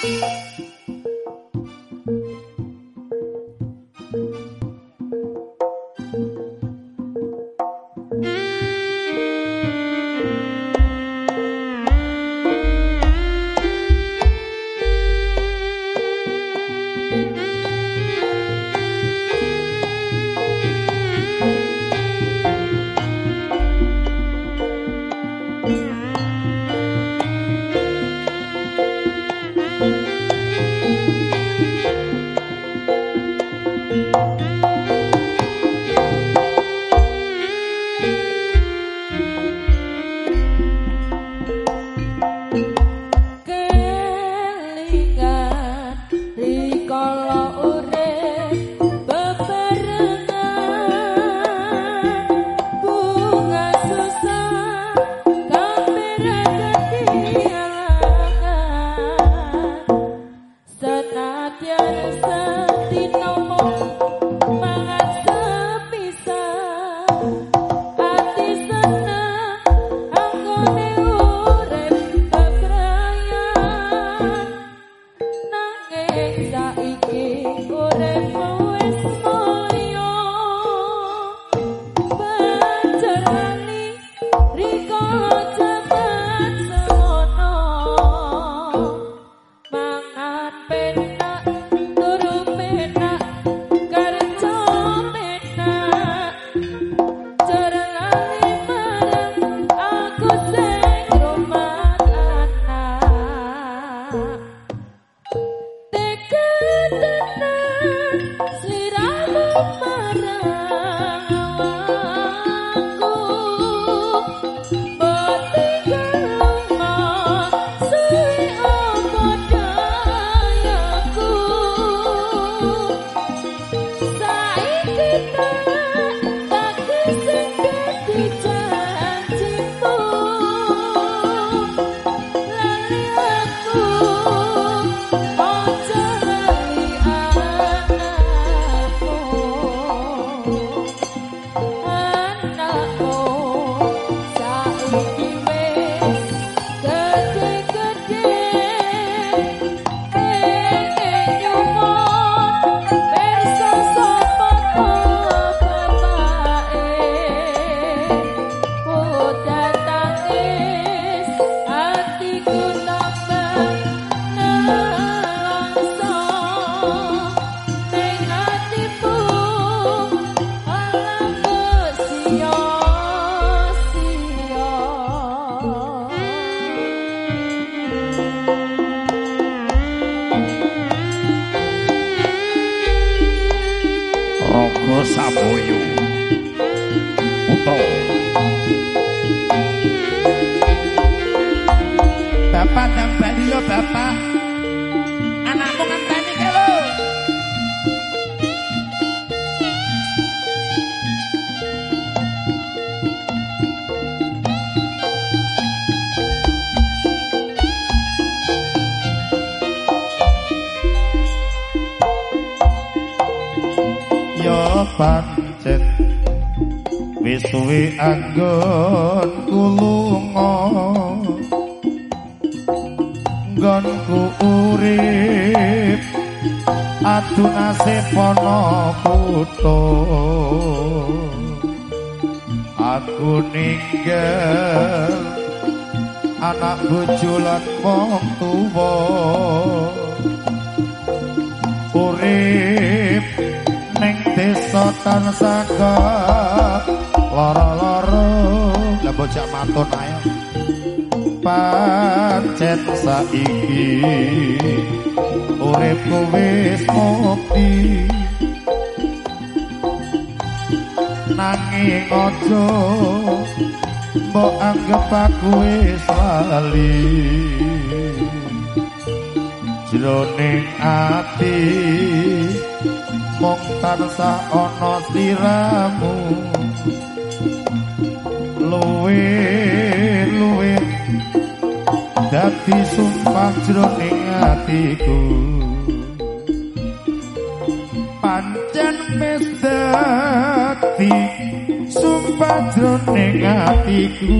Música Oh. Música Bapak nang bali yo bapak. Anakmu ngenteni ke lho. Yo pancet suwi-suwi anggon kulungo Gonku urip Adu nasib pono kuto Aku ninggal Anak wong tuwa. Urip ning desa tansaka loro-loro. Lah bocah matur ae. Pancet saiki. Uripku wis mati nanging aja mbok anggap aku wis lali. Jroning ati Mok tansah ana siramu. luwe dadi sumpah jroning atiku. Pancen mesti sumpah jroning atiku.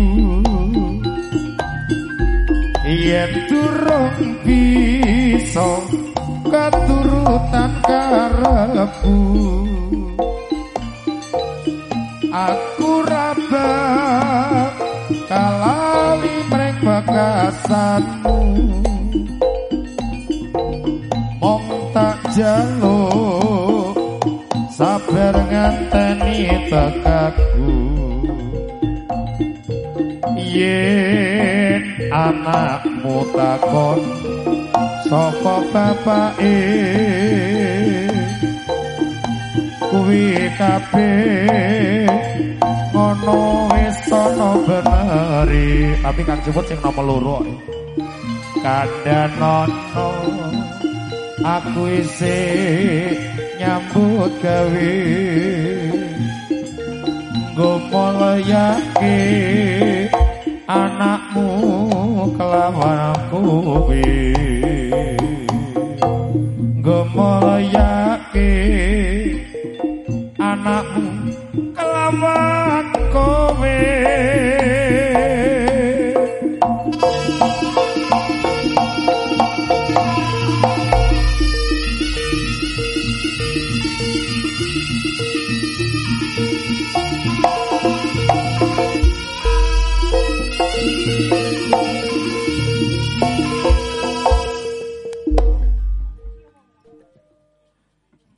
Yen durung bisa katurutan karepku. Aku rabah kalali mreng bakasanmu. Mong tak jaluk sabar nganteni tekaku yen anakmu takon sapa bapake? Kuwi kabeh ngono beneri. Tapi kang sebut sing nomor loro. Kandhanono aku isih nyambut gawe. Nggo mulyake anakmu kelawan kowe nggo mulyake anakmu kelawan kowe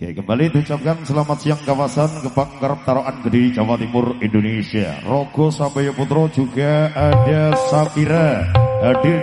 Oke, kembali diucapkan selamat siang kawasan Gebang Garap Taroan Gede Jawa Timur Indonesia. Rogo Sambayo Putro juga ada Safira hadir